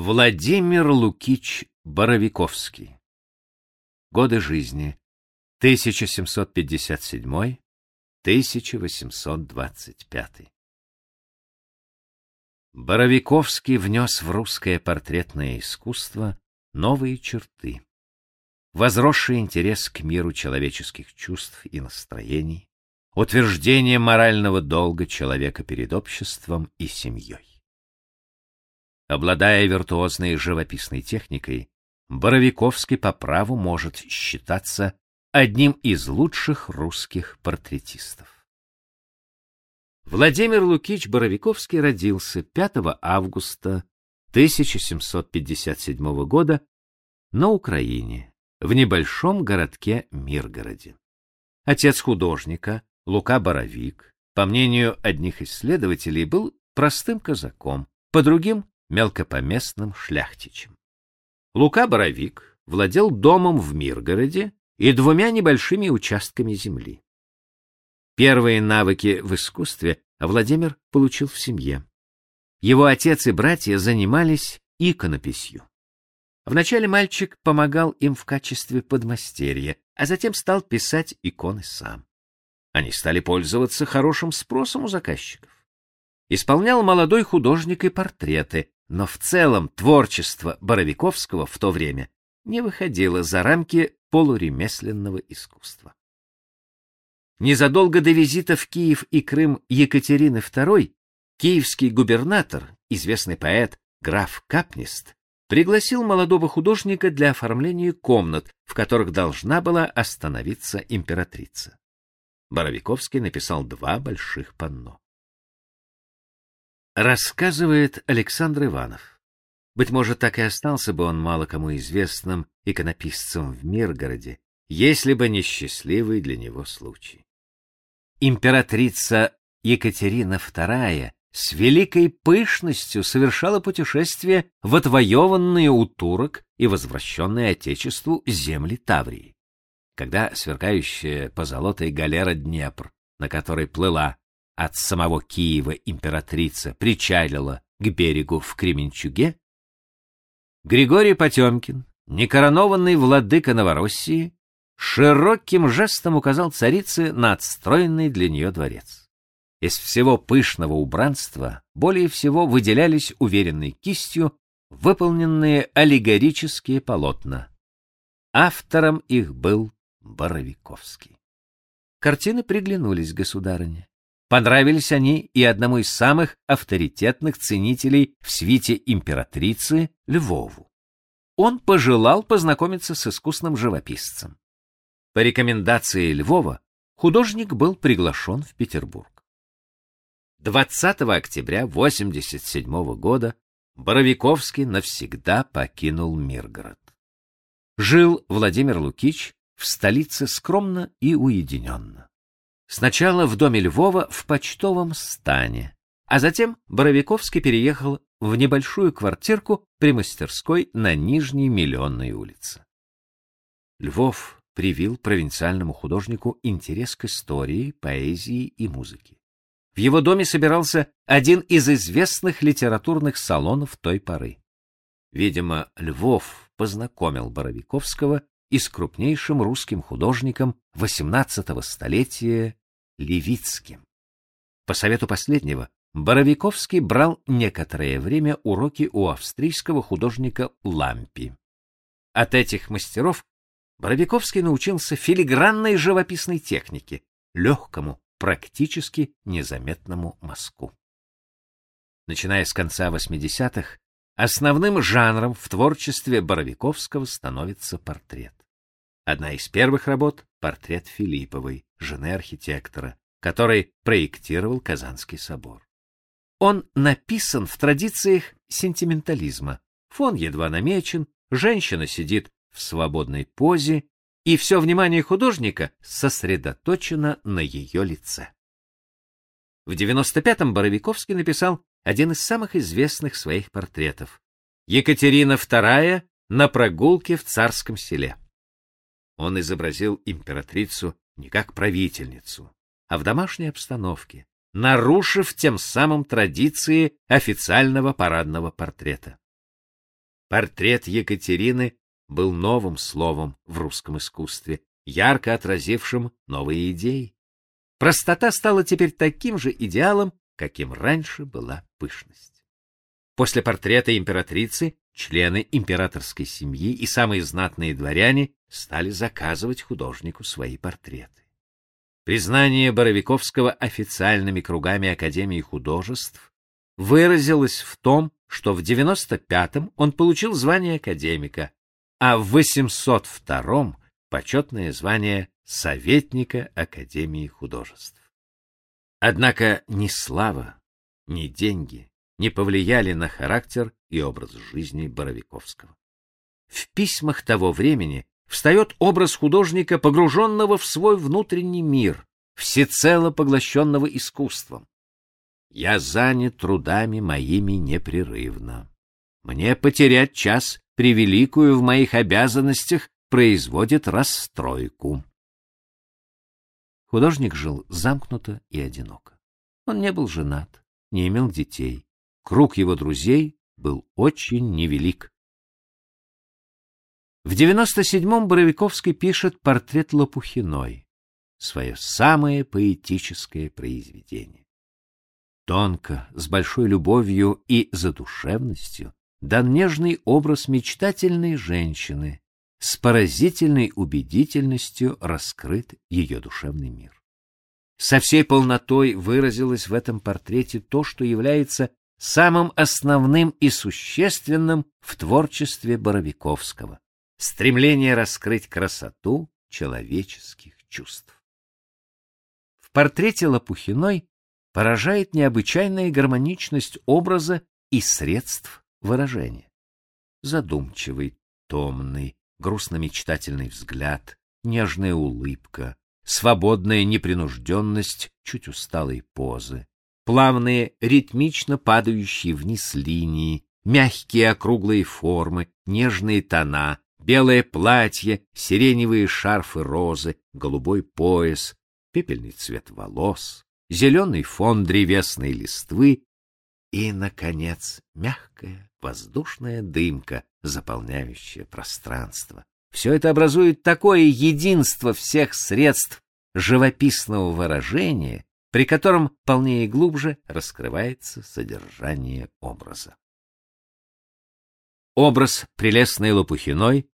Владимир Лукич Боровиковский. Годы жизни 1757-1825. Боровиковский внес в русское портретное искусство новые черты. Возросший интерес к миру человеческих чувств и настроений, утверждение морального долга человека перед обществом и семьей. Обладая виртуозной живописной техникой, Боровиковский по праву может считаться одним из лучших русских портретистов. Владимир Лукич Боровиковский родился 5 августа 1757 года на Украине, в небольшом городке Миргороде. Отец художника, Лука Боровик, по мнению одних исследователей, был простым казаком, по другим мелкопоместным шляхтичем. Лука Боровик владел домом в Миргороде и двумя небольшими участками земли. Первые навыки в искусстве Владимир получил в семье. Его отец и братья занимались иконописью. Вначале мальчик помогал им в качестве подмастерья, а затем стал писать иконы сам. Они стали пользоваться хорошим спросом у заказчиков. Исполнял молодой художник и портреты, но в целом творчество Боровиковского в то время не выходило за рамки полуремесленного искусства. Незадолго до визита в Киев и Крым Екатерины II киевский губернатор, известный поэт граф Капнист, пригласил молодого художника для оформления комнат, в которых должна была остановиться императрица. Боровиковский написал два больших панно. Рассказывает Александр Иванов. Быть может, так и остался бы он мало кому известным иконописцем в Миргороде, если бы не счастливый для него случай. Императрица Екатерина II с великой пышностью совершала путешествие в отвоеванные у турок и возвращенные Отечеству земли Таврии. Когда сверкающая позолотой галера Днепр, на которой плыла от самого Киева императрица причалила к берегу в Кременчуге, Григорий Потемкин, некоронованный владыка Новороссии, широким жестом указал царице на отстроенный для нее дворец. Из всего пышного убранства более всего выделялись уверенной кистью выполненные аллегорические полотна. Автором их был Боровиковский. Картины приглянулись государыне. Понравились они и одному из самых авторитетных ценителей в свите императрицы Львову. Он пожелал познакомиться с искусным живописцем. По рекомендации Львова художник был приглашен в Петербург. 20 октября 87 года Боровиковский навсегда покинул Миргород. Жил Владимир Лукич в столице скромно и уединенно. Сначала в доме Львова в почтовом стане, а затем Боровиковский переехал в небольшую квартирку при мастерской на Нижней Миллионной улице. Львов привил провинциальному художнику интерес к истории, поэзии и музыке. В его доме собирался один из известных литературных салонов той поры. Видимо, Львов познакомил Боровиковского и с крупнейшим русским художником XVIII столетия Левицким. По совету последнего Боровиковский брал некоторое время уроки у австрийского художника Лампи. От этих мастеров Боровиковский научился филигранной живописной технике, легкому, практически незаметному мазку. Начиная с конца 80-х, основным жанром в творчестве Боровиковского становится портрет. Одна из первых работ — портрет Филипповой, жены архитектора, который проектировал Казанский собор. Он написан в традициях сентиментализма. Фон едва намечен, женщина сидит в свободной позе, и все внимание художника сосредоточено на ее лице. В 95-м Боровиковский написал один из самых известных своих портретов Екатерина II на прогулке в царском селе. Он изобразил императрицу не как правительницу, а в домашней обстановке, нарушив тем самым традиции официального парадного портрета. Портрет Екатерины был новым словом в русском искусстве, ярко отразившим новые идеи. Простота стала теперь таким же идеалом, каким раньше была пышность. После портрета императрицы члены императорской семьи и самые знатные дворяне стали заказывать художнику свои портреты. Признание Боровиковского официальными кругами Академии художеств выразилось в том, что в 95-м он получил звание академика, а в 802-м почетное звание советника Академии художеств. Однако ни слава, ни деньги не повлияли на характер и образ жизни Боровиковского. В письмах того времени встает образ художника, погруженного в свой внутренний мир, всецело поглощенного искусством. Я занят трудами моими непрерывно. Мне потерять час превеликую в моих обязанностях производит расстройку. Художник жил замкнуто и одиноко. Он не был женат, не имел детей. Круг его друзей был очень невелик. В 97-м Боровиковский пишет портрет Лопухиной, свое самое поэтическое произведение. Тонко, с большой любовью и задушевностью дан нежный образ мечтательной женщины, с поразительной убедительностью раскрыт ее душевный мир. Со всей полнотой выразилось в этом портрете то, что является самым основным и существенным в творчестве Боровиковского — стремление раскрыть красоту человеческих чувств. В портрете Лопухиной поражает необычайная гармоничность образа и средств выражения. Задумчивый, томный, грустно-мечтательный взгляд, нежная улыбка, свободная непринужденность чуть усталой позы, плавные, ритмично падающие вниз линии, мягкие округлые формы, нежные тона, белое платье, сиреневые шарфы розы, голубой пояс, пепельный цвет волос, зеленый фон древесной листвы и, наконец, мягкая воздушная дымка, заполняющая пространство. Все это образует такое единство всех средств живописного выражения, при котором полнее и глубже раскрывается содержание образа. Образ прелестной Лопухиной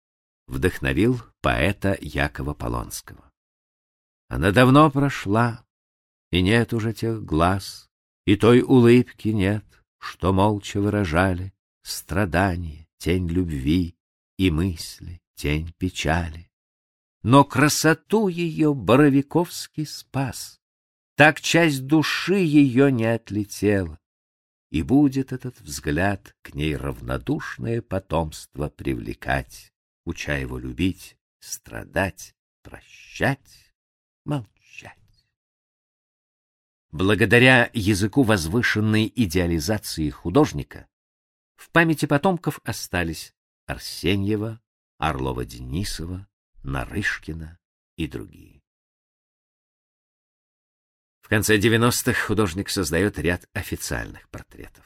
вдохновил поэта Якова Полонского. Она давно прошла, и нет уже тех глаз, и той улыбки нет, что молча выражали страдания, тень любви и мысли, тень печали. Но красоту ее Боровиковский спас, так часть души ее не отлетела, и будет этот взгляд к ней равнодушное потомство привлекать, уча его любить, страдать, прощать, молчать. Благодаря языку возвышенной идеализации художника в памяти потомков остались Арсеньева, Орлова-Денисова, Нарышкина и другие. В конце 90-х художник создает ряд официальных портретов.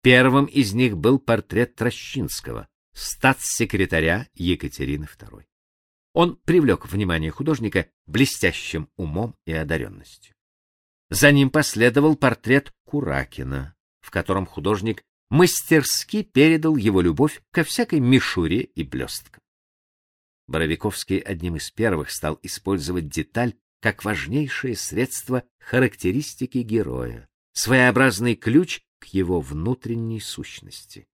Первым из них был портрет Трощинского, статс-секретаря Екатерины II. Он привлек внимание художника блестящим умом и одаренностью. За ним последовал портрет Куракина, в котором художник мастерски передал его любовь ко всякой мишуре и блесткам. Боровиковский одним из первых стал использовать деталь как важнейшее средство характеристики героя, своеобразный ключ к его внутренней сущности.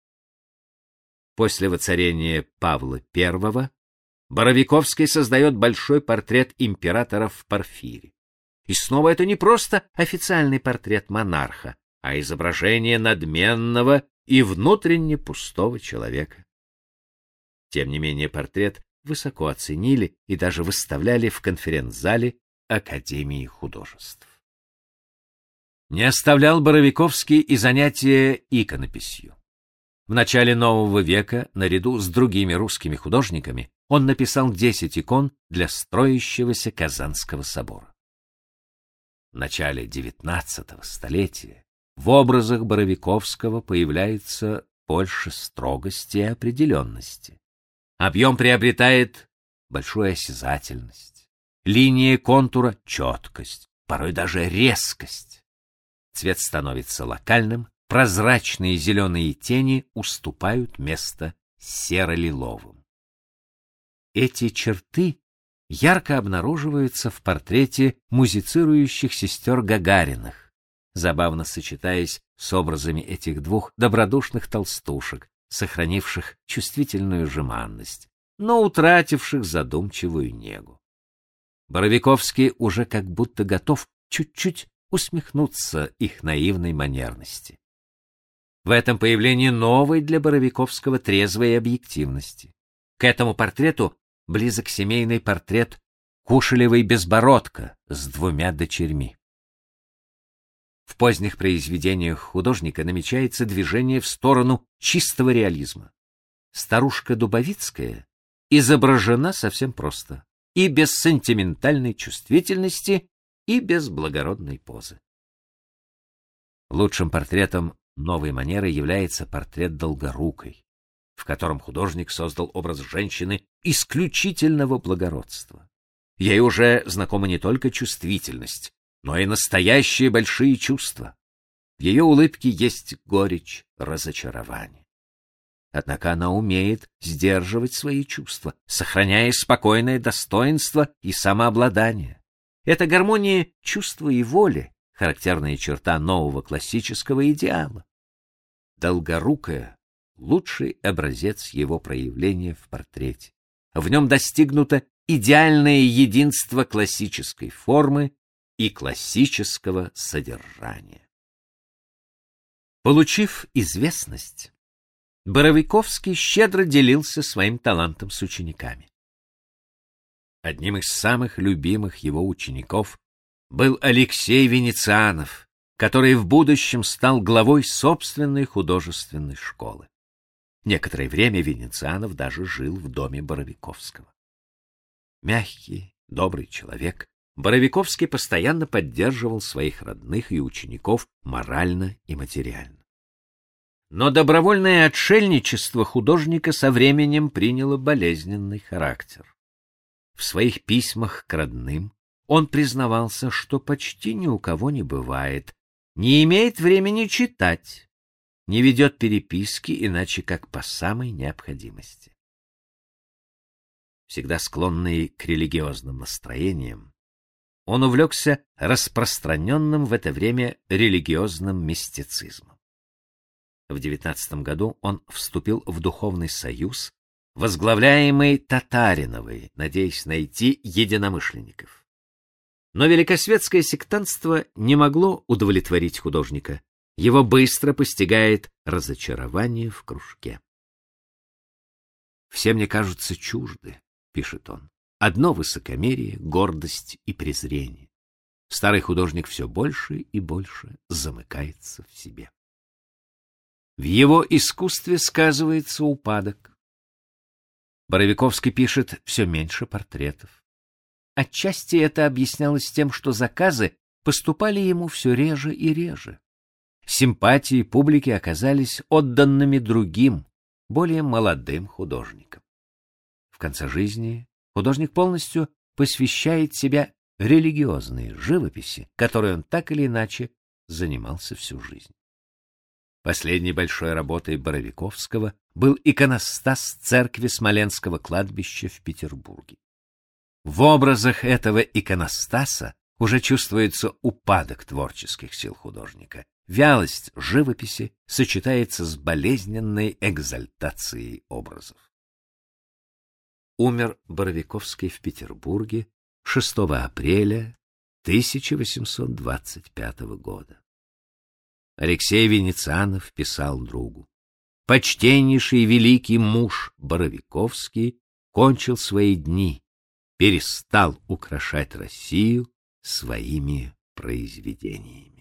После воцарения Павла I Боровиковский создает большой портрет императора в Порфире. И снова это не просто официальный портрет монарха, а изображение надменного и внутренне пустого человека. Тем не менее портрет высоко оценили и даже выставляли в конференц-зале Академии художеств. Не оставлял Боровиковский и занятия иконописью. В начале нового века, наряду с другими русскими художниками, он написал 10 икон для строящегося Казанского собора. В начале XIX столетия в образах Боровиковского появляется больше строгости и определенности. Объем приобретает большую осязательность. Линия контура — четкость, порой даже резкость. Цвет становится локальным, прозрачные зеленые тени уступают место серо-лиловым. Эти черты ярко обнаруживаются в портрете музицирующих сестер Гагариных, забавно сочетаясь с образами этих двух добродушных толстушек, сохранивших чувствительную жеманность, но утративших задумчивую негу. Боровиковский уже как будто готов чуть-чуть усмехнуться их наивной манерности. В этом появлении новой для Боровиковского трезвой объективности. К этому портрету близок семейный портрет Кушелевой безбородка с двумя дочерьми. В поздних произведениях художника намечается движение в сторону чистого реализма. Старушка Дубовицкая изображена совсем просто, и без сентиментальной чувствительности, и без благородной позы. Лучшим портретом новой манеры является портрет Долгорукой, в котором художник создал образ женщины исключительного благородства. Ей уже знакома не только чувствительность, но и настоящие большие чувства. В ее улыбке есть горечь разочарования. Однако она умеет сдерживать свои чувства, сохраняя спокойное достоинство и самообладание. Это гармония чувства и воли, характерная черта нового классического идеала. Долгорукая — лучший образец его проявления в портрете. В нем достигнуто идеальное единство классической формы и классического содержания. Получив известность, Боровиковский щедро делился своим талантом с учениками. Одним из самых любимых его учеников был Алексей Венецианов, который в будущем стал главой собственной художественной школы. Некоторое время Венецианов даже жил в доме Боровиковского. Мягкий, добрый человек, Боровиковский постоянно поддерживал своих родных и учеников морально и материально. Но добровольное отшельничество художника со временем приняло болезненный характер. В своих письмах к родным он признавался, что почти ни у кого не бывает, не имеет времени читать, не ведет переписки иначе как по самой необходимости. Всегда склонный к религиозным настроениям, он увлекся распространенным в это время религиозным мистицизмом. В девятнадцатом году он вступил в духовный союз, возглавляемый Татариновой, надеясь найти единомышленников. Но великосветское сектантство не могло удовлетворить художника. Его быстро постигает разочарование в кружке. «Все мне кажутся чужды», — пишет он. Одно высокомерие, гордость и презрение. Старый художник все больше и больше замыкается в себе. В его искусстве сказывается упадок. Боровиковский пишет все меньше портретов. Отчасти это объяснялось тем, что заказы поступали ему все реже и реже. Симпатии публики оказались отданными другим, более молодым художникам. В конце жизни художник полностью посвящает себя религиозной живописи, которой он так или иначе занимался всю жизнь. Последней большой работой Боровиковского был иконостас церкви Смоленского кладбища в Петербурге. В образах этого иконостаса уже чувствуется упадок творческих сил художника. Вялость живописи сочетается с болезненной экзальтацией образов умер Боровиковский в Петербурге 6 апреля 1825 года. Алексей Венецианов писал другу. Почтеннейший великий муж Боровиковский кончил свои дни, перестал украшать Россию своими произведениями.